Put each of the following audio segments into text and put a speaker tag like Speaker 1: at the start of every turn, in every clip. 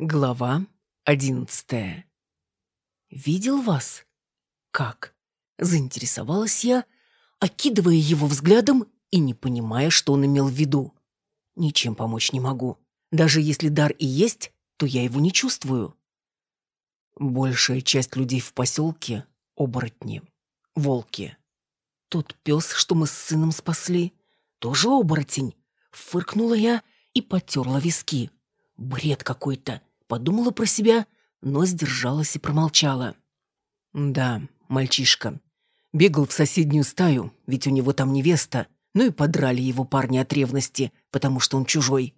Speaker 1: Глава одиннадцатая. «Видел вас?» «Как?» – заинтересовалась я, окидывая его взглядом и не понимая, что он имел в виду. «Ничем помочь не могу. Даже если дар и есть, то я его не чувствую». Большая часть людей в поселке – оборотни, волки. Тот пес, что мы с сыном спасли, тоже оборотень. Фыркнула я и потерла виски. Бред какой-то. Подумала про себя, но сдержалась и промолчала. Да, мальчишка. Бегал в соседнюю стаю, ведь у него там невеста. Ну и подрали его парни от ревности, потому что он чужой.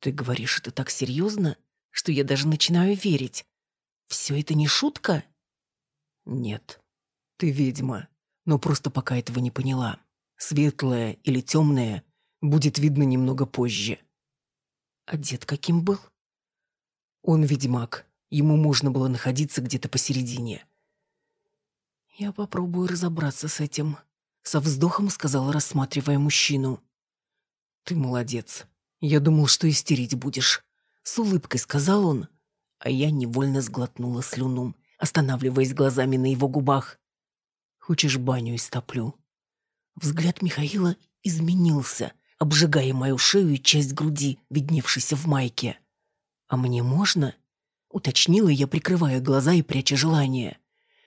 Speaker 1: Ты говоришь это так серьезно, что я даже начинаю верить. Все это не шутка? Нет. Ты ведьма, но просто пока этого не поняла. Светлая или темная будет видно немного позже. А дед каким был? Он ведьмак. Ему можно было находиться где-то посередине. Я попробую разобраться с этим. Со вздохом сказала, рассматривая мужчину. Ты молодец. Я думал, что истерить будешь. С улыбкой сказал он, а я невольно сглотнула слюну, останавливаясь глазами на его губах. «Хочешь, баню истоплю?» Взгляд Михаила изменился, обжигая мою шею и часть груди, видневшейся в майке. «А мне можно?» — уточнила я, прикрывая глаза и пряча желание.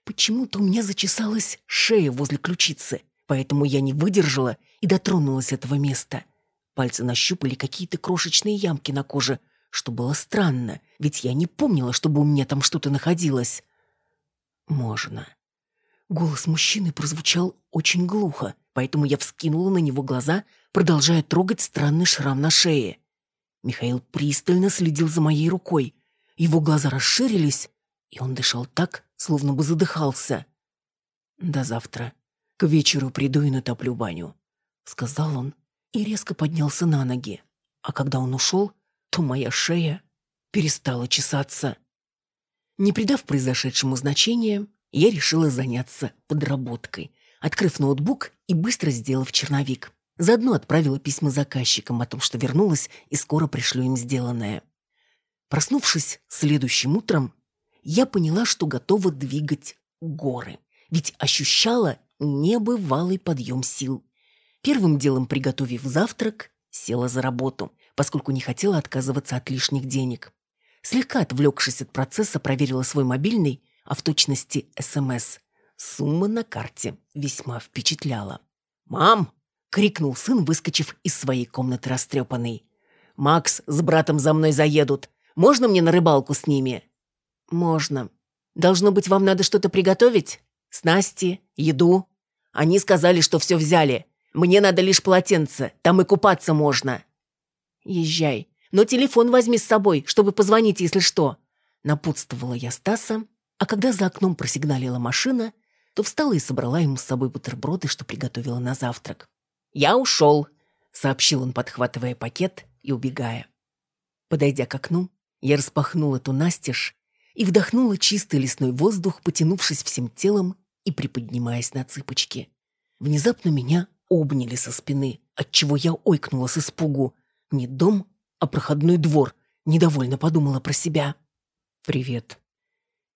Speaker 1: Почему-то у меня зачесалась шея возле ключицы, поэтому я не выдержала и дотронулась этого места. Пальцы нащупали какие-то крошечные ямки на коже, что было странно, ведь я не помнила, чтобы у меня там что-то находилось. «Можно». Голос мужчины прозвучал очень глухо, поэтому я вскинула на него глаза, продолжая трогать странный шрам на шее. Михаил пристально следил за моей рукой. Его глаза расширились, и он дышал так, словно бы задыхался. «До завтра. К вечеру приду и натоплю баню», — сказал он и резко поднялся на ноги. А когда он ушел, то моя шея перестала чесаться. Не придав произошедшему значения, я решила заняться подработкой, открыв ноутбук и быстро сделав черновик. Заодно отправила письма заказчикам о том, что вернулась и скоро пришлю им сделанное. Проснувшись следующим утром, я поняла, что готова двигать горы, ведь ощущала небывалый подъем сил. Первым делом, приготовив завтрак, села за работу поскольку не хотела отказываться от лишних денег. Слегка отвлекшись от процесса, проверила свой мобильный, а в точности СМС. Сумма на карте весьма впечатляла. «Мам!» — крикнул сын, выскочив из своей комнаты растрепанный. «Макс с братом за мной заедут. Можно мне на рыбалку с ними?» «Можно. Должно быть, вам надо что-то приготовить? Снасти, еду?» Они сказали, что все взяли. Мне надо лишь полотенце, там и купаться можно. Езжай. Но телефон возьми с собой, чтобы позвонить, если что. Напутствовала я Стаса, а когда за окном просигналила машина, то встала и собрала ему с собой бутерброды, что приготовила на завтрак. «Я ушел», — сообщил он, подхватывая пакет и убегая. Подойдя к окну, я распахнула эту настежь и вдохнула чистый лесной воздух, потянувшись всем телом и приподнимаясь на цыпочки. Внезапно меня обняли со спины, отчего я ойкнула с испугу, не дом, а проходной двор, недовольно подумала про себя. «Привет.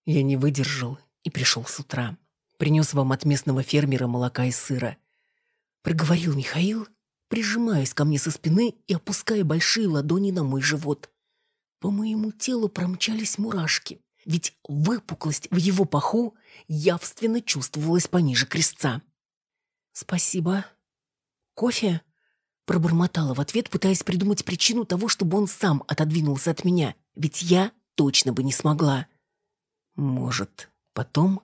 Speaker 1: Я не выдержал и пришел с утра. Принес вам от местного фермера молока и сыра. Проговорил Михаил, прижимаясь ко мне со спины и опуская большие ладони на мой живот. По моему телу промчались мурашки, ведь выпуклость в его паху явственно чувствовалась пониже крестца. «Спасибо. Кофе?» Пробормотала в ответ, пытаясь придумать причину того, чтобы он сам отодвинулся от меня, ведь я точно бы не смогла. Может, потом?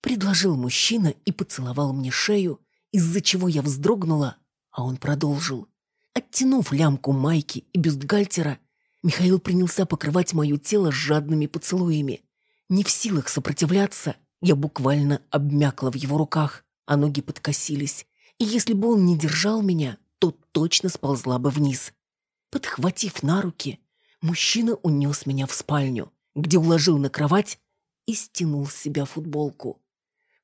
Speaker 1: Предложил мужчина и поцеловал мне шею, из-за чего я вздрогнула, а он продолжил. Оттянув лямку майки и бюстгальтера, Михаил принялся покрывать мое тело жадными поцелуями. Не в силах сопротивляться, я буквально обмякла в его руках, а ноги подкосились. И если бы он не держал меня, то точно сползла бы вниз. Подхватив на руки, мужчина унес меня в спальню, где уложил на кровать и стянул с себя футболку.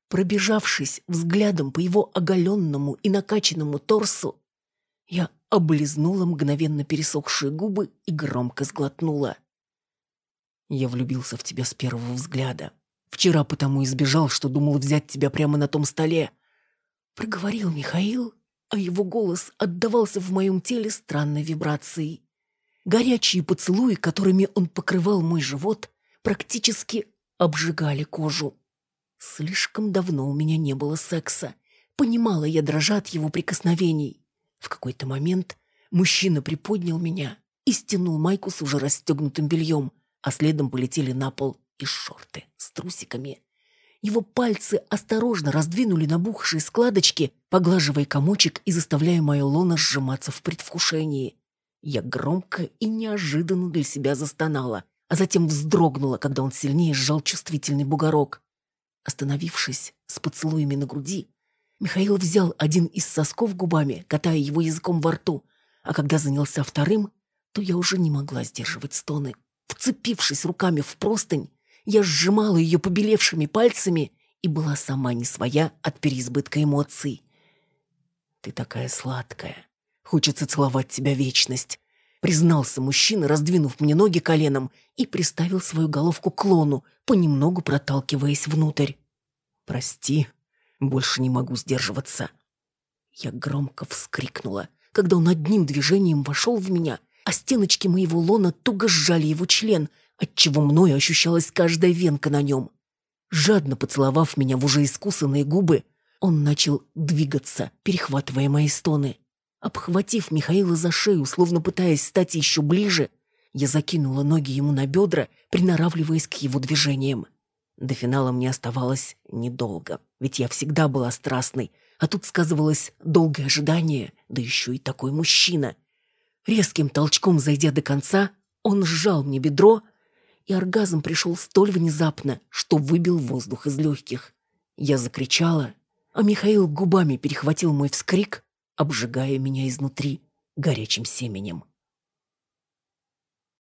Speaker 1: Пробежавшись взглядом по его оголенному и накачанному торсу, я облизнула мгновенно пересохшие губы и громко сглотнула. Я влюбился в тебя с первого взгляда. Вчера потому избежал, что думал взять тебя прямо на том столе. Проговорил Михаил, а его голос отдавался в моем теле странной вибрацией. Горячие поцелуи, которыми он покрывал мой живот, практически обжигали кожу. Слишком давно у меня не было секса. Понимала я дрожа от его прикосновений. В какой-то момент мужчина приподнял меня и стянул майку с уже расстегнутым бельем, а следом полетели на пол и шорты с трусиками. Его пальцы осторожно раздвинули набухшие складочки, поглаживая комочек и заставляя мое лоно сжиматься в предвкушении. Я громко и неожиданно для себя застонала, а затем вздрогнула, когда он сильнее сжал чувствительный бугорок. Остановившись с поцелуями на груди, Михаил взял один из сосков губами, катая его языком во рту, а когда занялся вторым, то я уже не могла сдерживать стоны. Вцепившись руками в простынь, я сжимала ее побелевшими пальцами и была сама не своя от переизбытка эмоций. «Ты такая сладкая. Хочется целовать тебя вечность», — признался мужчина, раздвинув мне ноги коленом и приставил свою головку к лону, понемногу проталкиваясь внутрь. «Прости, больше не могу сдерживаться». Я громко вскрикнула, когда он одним движением вошел в меня, а стеночки моего лона туго сжали его член — отчего мною ощущалась каждая венка на нем. Жадно поцеловав меня в уже искусанные губы, он начал двигаться, перехватывая мои стоны. Обхватив Михаила за шею, словно пытаясь стать еще ближе, я закинула ноги ему на бедра, приноравливаясь к его движениям. До финала мне оставалось недолго, ведь я всегда была страстной, а тут сказывалось долгое ожидание, да еще и такой мужчина. Резким толчком зайдя до конца, он сжал мне бедро, и оргазм пришел столь внезапно, что выбил воздух из легких. Я закричала, а Михаил губами перехватил мой вскрик, обжигая меня изнутри горячим семенем.